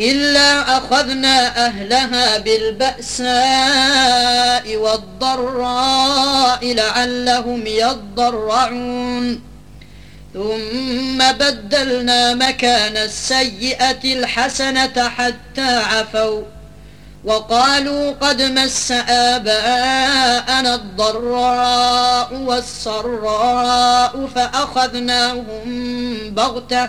إلا أخذنا أهلها بالبأساء والضراء لعلهم يضرعون. ثم بدلنا مكان السيئة الحسنة حتى عفوا. وقالوا قد مس آباءنا الضراء والسراء فأخذناهم بغتة.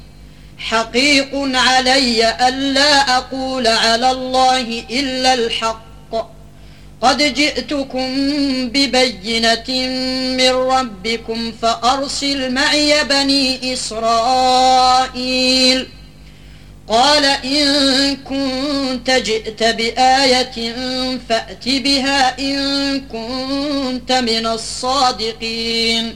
حقيق علي ألا أقول على الله إلا الحق. قد جئتكم ببينة من ربكم فأرسل معي بني إسرائيل. قال إن كنت جئت بآية فأت بها إن كنت من الصادقين.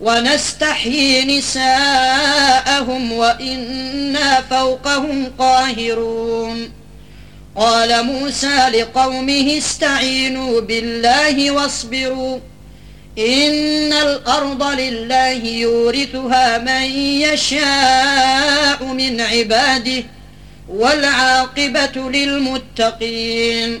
ونستحيي نساءهم وإنا فوقهم قاهرون. قال موسى لقومه استعينوا بالله واصبروا إن الأرض لله يورثها من يشاء من عباده والعاقبة للمتقين.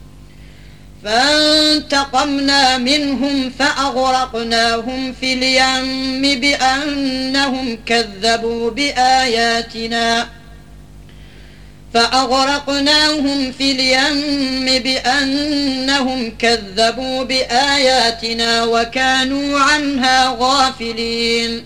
فانتقمنا منهم فأغرقناهم في اليم بأنهم كذبوا بآياتنا. فأغرقناهم في اليم بأنهم كذبوا بآياتنا وكانوا عنها غافلين.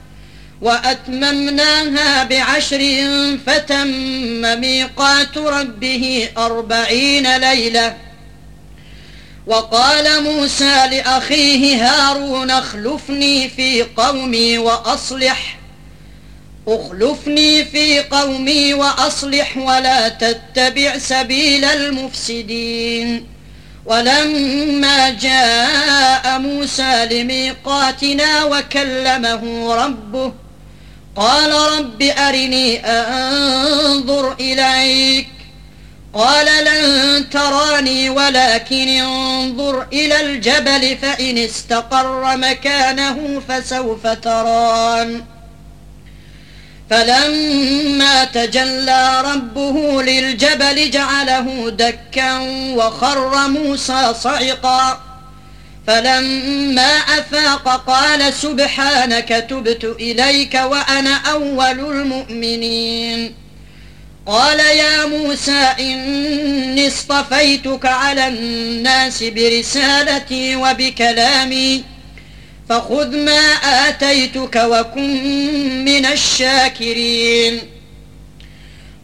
وأتممناها بعشر فتم ميقات ربه أربعين ليلة. وقال موسى لأخيه هارون اخلفني في قومي وأصلح اخلفني في قومي وأصلح ولا تتبع سبيل المفسدين. ولما جاء موسى لميقاتنا وكلمه ربه قال رب أرني أنظر إليك. قال لن تراني ولكن انظر إلى الجبل فإن استقر مكانه فسوف تران. فلما تجلى ربه للجبل جعله دكا وخر موسى صعقا. فلما أفاق قال سبحانك تبت إليك وأنا أول المؤمنين. قال يا موسى إني اصطفيتك على الناس برسالتي وبكلامي فخذ ما آتيتك وكن من الشاكرين.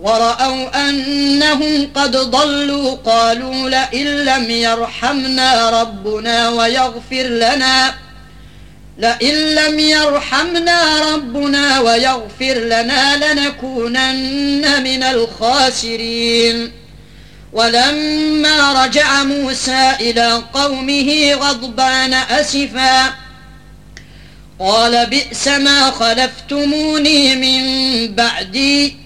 ورأوا أنهم قد ضلوا قالوا لئن لم يرحمنا ربنا ويغفر لنا لئن لم يرحمنا ربنا ويغفر لنا لنكونن من الخاسرين. ولما رجع موسى إلى قومه غضبان أسفا قال بئس ما خلفتموني من بعدي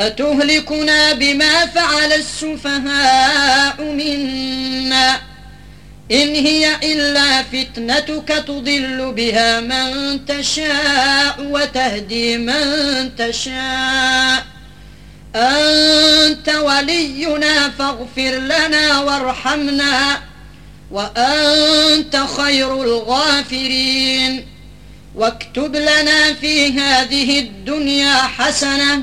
أتهلكنا بما فعل السفهاء منا إن هي إلا فتنتك تضل بها من تشاء وتهدي من تشاء. أنت ولينا فاغفر لنا وارحمنا وأنت خير الغافرين. واكتب لنا في هذه الدنيا حسنة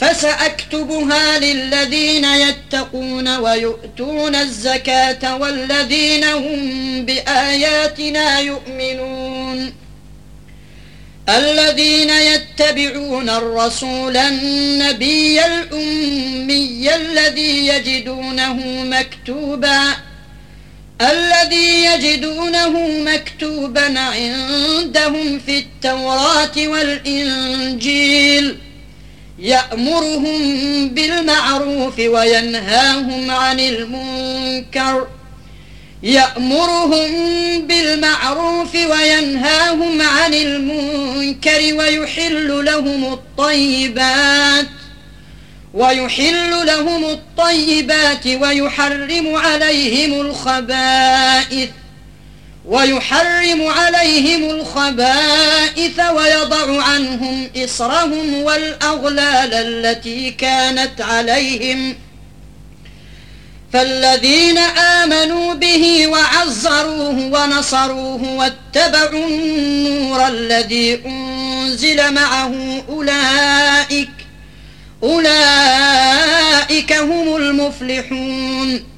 فسأكتبها للذين يتقون ويؤتون الزكاة والذين هم بآياتنا يؤمنون. الذين يتبعون الرسول النبي الأمي الذي يجدونه مكتوبا الذي يجدونه مكتوبا عندهم في التوراة والإنجيل. يأمرهم بالمعروف وينهاهم عن المنكر. يأمرهم بالمعروف وينهاهم عن المنكر ويحل لهم الطيبات ويحل لهم الطيبات ويحرم عليهم الخبائث. ويحرم عليهم الخبائث ويضع عنهم إصرهم والأغلال التي كانت عليهم. فالذين آمنوا به وعزروه ونصروه واتبعوا النور الذي أنزل معه أولئك أولئك هم المفلحون.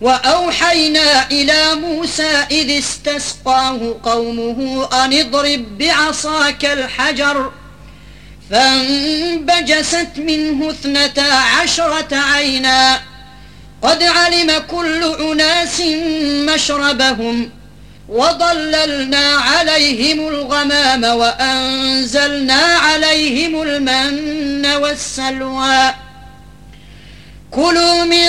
وأوحينا إلى موسى إذ استسقاه قومه أن اضرب بعصاك الحجر فانبجست منه اثنتا عشرة عينا قد علم كل أناس مشربهم وضللنا عليهم الغمام وأنزلنا عليهم المن والسلوى كلوا من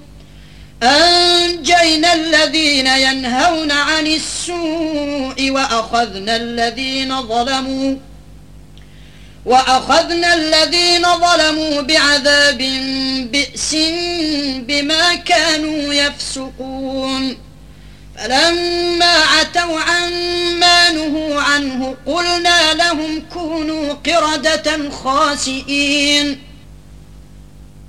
أنجينا الذين ينهون عن السوء وأخذنا الذين ظلموا وأخذنا الذين ظلموا بعذاب بئس بما كانوا يفسقون. فلما عتوا عما نهوا عنه قلنا لهم كونوا قردة خاسئين.